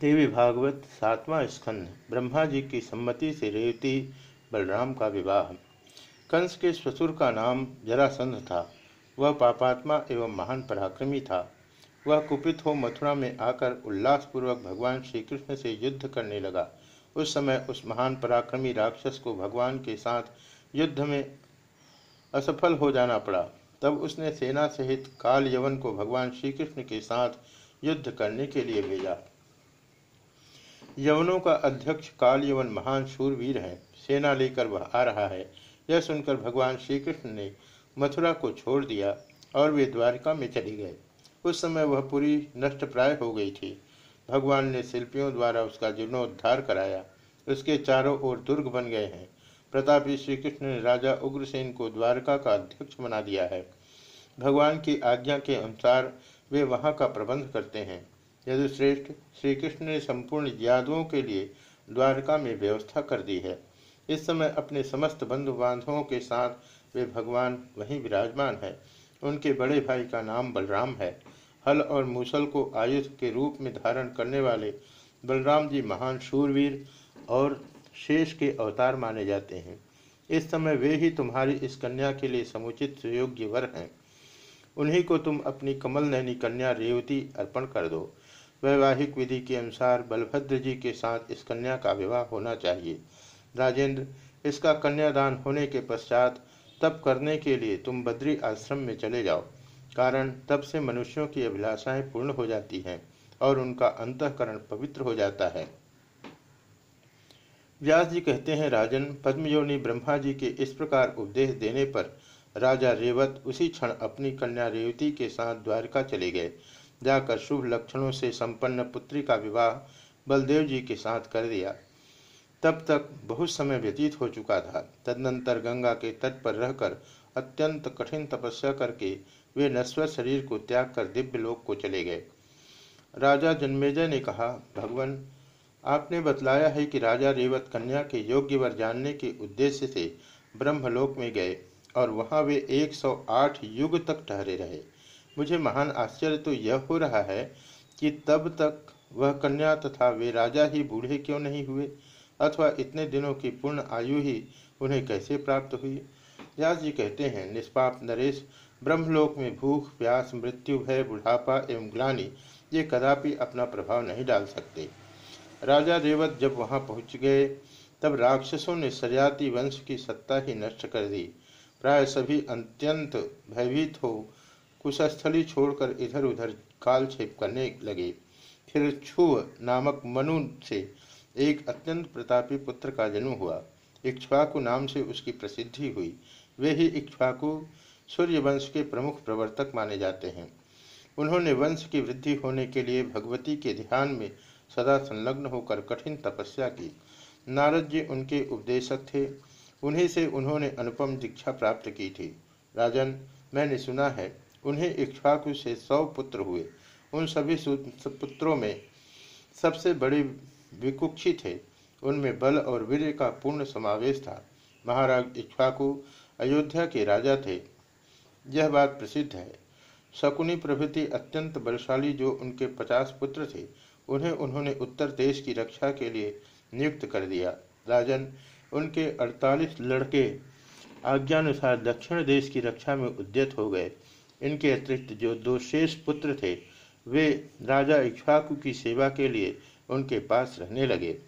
देवी भागवत सातवां स्कंद, ब्रह्मा जी की सम्मति से रेवती बलराम का विवाह। कंस के ससुर का नाम जरासंध था। वह पापात्मा एवं महान पराक्रमी था। वह कुपित हो मथुरा में आकर उल्लासपूर्वक भगवान श्री कृष्ण से युद्ध करने लगा। उस समय उस महान पराक्रमी राक्षस को भगवान के साथ युद्ध में असफल हो जाना पड़ा। तब उसने सेना सहित काल यवन को भगवान श्री कृष्ण के साथ युद्ध करने के लिए भेजा। यवनों का अध्यक्ष काल यवन महान शूरवीर है। सेना लेकर वह आ रहा है। यह सुनकर भगवान श्री कृष्ण ने मथुरा को छोड़ दिया और वे द्वारका में चले गए। उस समय वह पूरी नष्ट प्राय हो गई थी। भगवान ने शिल्पियों द्वारा उसका जीर्णोद्धार कराया। उसके चारों ओर दुर्ग बन गए हैं। प्रतापी श्री कृष्ण ने राजा उग्रसेन को द्वारका का अध्यक्ष बना दिया है। भगवान की आज्ञा के अनुसार वे वहाँ का प्रबंध करते हैं। यदुश्रेष्ठ श्री कृष्ण ने संपूर्ण यादवों के लिए द्वारका में व्यवस्था कर दी है, इस समय अपने समस्त बंधु बांधवों के साथ वे भगवान वहीं विराजमान है। उनके बड़े भाई का नाम बलराम है। हल और मूसल को आयुध के रूप में धारण करने वाले बलराम जी महान शूरवीर और शेष के अवतार माने जाते हैं। इस समय वे ही तुम्हारी इस कन्या के लिए समुचित सुयोग्य वर हैं। उन्हीं को तुम अपनी कमल नैनी कन्या रेवती अर्पण कर दो। वैवाहिक विधि के अनुसार बलभद्र जी के साथ इस कन्या का विवाह होना चाहिए। राजेंद्र, इसका कन्यादान होने के पश्चात तप करने के लिए तुम बद्री आश्रम में चले जाओ, कारण तब से मनुष्यों की अभिलाषाएँ पूर्ण हो जाती हैं और उनका अंतकरण पवित्र हो जाता है। व्यास जी कहते हैं, राजन, पद्मयोनि ब्रह्मा जी के इस प्रकार उपदेश देने पर राजा रेवत उसी क्षण अपनी कन्या रेवती के साथ द्वारका चले गए। जाकर शुभ लक्षणों से संपन्न पुत्री का विवाह बलदेव जी के साथ कर दिया। तब तक बहुत समय व्यतीत हो चुका था। तदनंतर गंगा के तट पर रहकर अत्यंत कठिन तपस्या करके वे नश्वर शरीर को त्याग कर दिव्य लोक को चले गए। राजा जन्मेजय ने कहा, भगवान, आपने बतलाया है कि राजा रेवत कन्या के योग्य वर जानने के उद्देश्य से ब्रह्मलोक में गए और वहाँ वे 108 युग तक ठहरे रहे। मुझे महान आश्चर्य तो यह हो रहा है कि तब तक वह कन्या तथा वे राजा ही बूढ़े क्यों नहीं हुए? अथवा इतने दिनों की पूर्ण आयु ही उन्हें कैसे प्राप्त हुई? व्यास जी कहते हैं, निष्पाप नरेश, ब्रह्मलोक में भूख, प्यास, मृत्यु, भय, बुढ़ापा एवं ग्लानी, ये कदापि अपना प्रभाव नहीं डाल सकते। राजा रेवत जब वहाँ पहुँच गए, तब राक्षसों ने सरियाती वंश की सत्ता ही नष्ट कर दी। प्राय सभी अत्यंत भयभीत हो कुशस्थली छोड़कर इधर उधर कालक्षेप करने लगे। फिर छुव नामक मनु से एक अत्यंत प्रतापी पुत्र का जन्म हुआ। इक्ष्वाकु नाम से उसकी प्रसिद्धि हुई। वे ही इक्ष्वाकु सूर्य वंश के प्रमुख प्रवर्तक माने जाते हैं। उन्होंने वंश की वृद्धि होने के लिए भगवती के ध्यान में सदा संलग्न होकर कठिन तपस्या की। नारद जी उनके उपदेशक थे। उन्हीं से उन्होंने अनुपम दीक्षा प्राप्त की थी। राजन, मैंने सुना है उन्हें इक्ष्वाकु से सौ पुत्र हुए। उन सभी पुत्रों में सबसे बड़े विकुक्षी थे। उनमें बल और वीर का पूर्ण समावेश था। महाराज इक्ष्वाकु अयोध्या के राजा थे। यह बात प्रसिद्ध है। शकुनी प्रभृति अत्यंत बलशाली जो उनके पचास पुत्र थे, उन्हें उन्होंने उत्तर देश की रक्षा के लिए नियुक्त कर दिया। राजन, उनके 48 लड़के आज्ञानुसार दक्षिण देश की रक्षा में उद्यत हो गए। इनके अतिरिक्त जो दो शेष पुत्र थे, वे राजा इक्ष्वाकु की सेवा के लिए उनके पास रहने लगे।